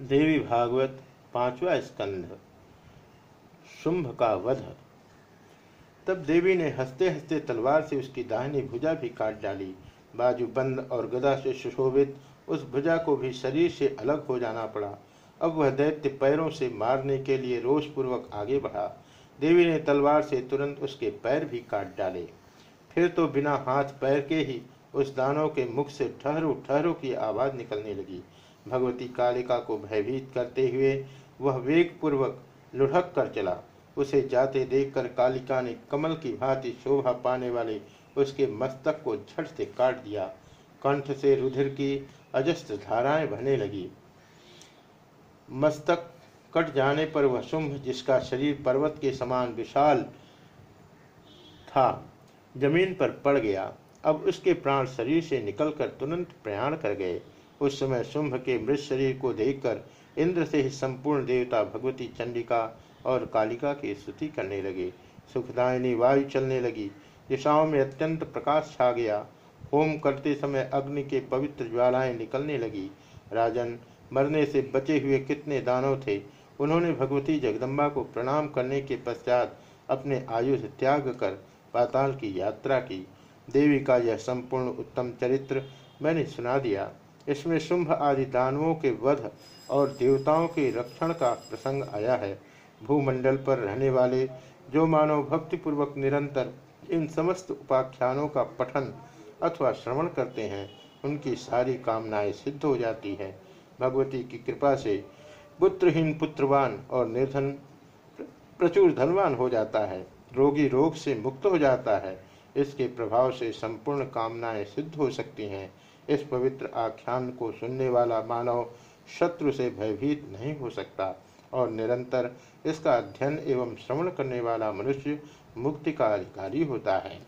देवी भागवत पांचवा स्कंध, शुंभ का वध। तब देवी ने हँसते हँसते तलवार से उसकी दाहिनी भुजा भी काट डाली। बाजू बंद और गदा से सुशोभित उस भुजा को भी शरीर से अलग हो जाना पड़ा। अब वह दैत्य पैरों से मारने के लिए रोषपूर्वक आगे बढ़ा। देवी ने तलवार से तुरंत उसके पैर भी काट डाले। फिर तो बिना हाथ पैर के ही उस दानों के मुख से ठहरो ठहरू की आवाज़ निकलने लगी। भगवती कालिका को भयभीत करते हुए वह वेग पूर्वक लुढ़क कर चला। उसे जाते देखकर कालिका ने कमल की भांति शोभा पाने वाले उसके मस्तक को झट से काट दिया। कंठ से रुधिर की अजस्त धाराएँ बहने लगी। मस्तक कट जाने पर वह शुंभ, जिसका शरीर पर्वत के समान विशाल था, ज़मीन पर पड़ गया। अब उसके प्राण शरीर से निकलकर तुरंत प्रयाण कर गए। उस समय शुंभ के मृत शरीर को देखकर इंद्र से ही संपूर्ण देवता भगवती चंडिका और कालिका की स्तुति करने लगे। सुखदायिनी वायु चलने लगी। दिशाओं में अत्यंत प्रकाश छा गया। होम करते समय अग्नि के पवित्र ज्वालाएँ निकलने लगी। राजन, मरने से बचे हुए कितने दानव थे? उन्होंने भगवती जगदम्बा को प्रणाम करने के पश्चात अपने आयुष त्याग कर पाताल की यात्रा की। देवी का यह संपूर्ण उत्तम चरित्र मैंने सुना दिया। इसमें शुंभ आदि दानवों के वध और देवताओं के रक्षण का प्रसंग आया है। भूमंडल पर रहने वाले, जो मानव भक्तिपूर्वक निरंतर इन समस्त उपाख्यानों का पठन अथवा श्रवण करते हैं, उनकी सारी कामनाएँ सिद्ध हो जाती हैं। भगवती की कृपा से पुत्रहीन पुत्रवान और निर्धन प्रचुर धनवान हो जाता है। रोगी रोग से मुक्त हो जाता है। इसके प्रभाव से संपूर्ण कामनाएँ सिद्ध हो सकती हैं। इस पवित्र आख्यान को सुनने वाला मानव शत्रु से भयभीत नहीं हो सकता और निरंतर इसका अध्ययन एवं श्रवण करने वाला मनुष्य मुक्ति का अधिकारी होता है।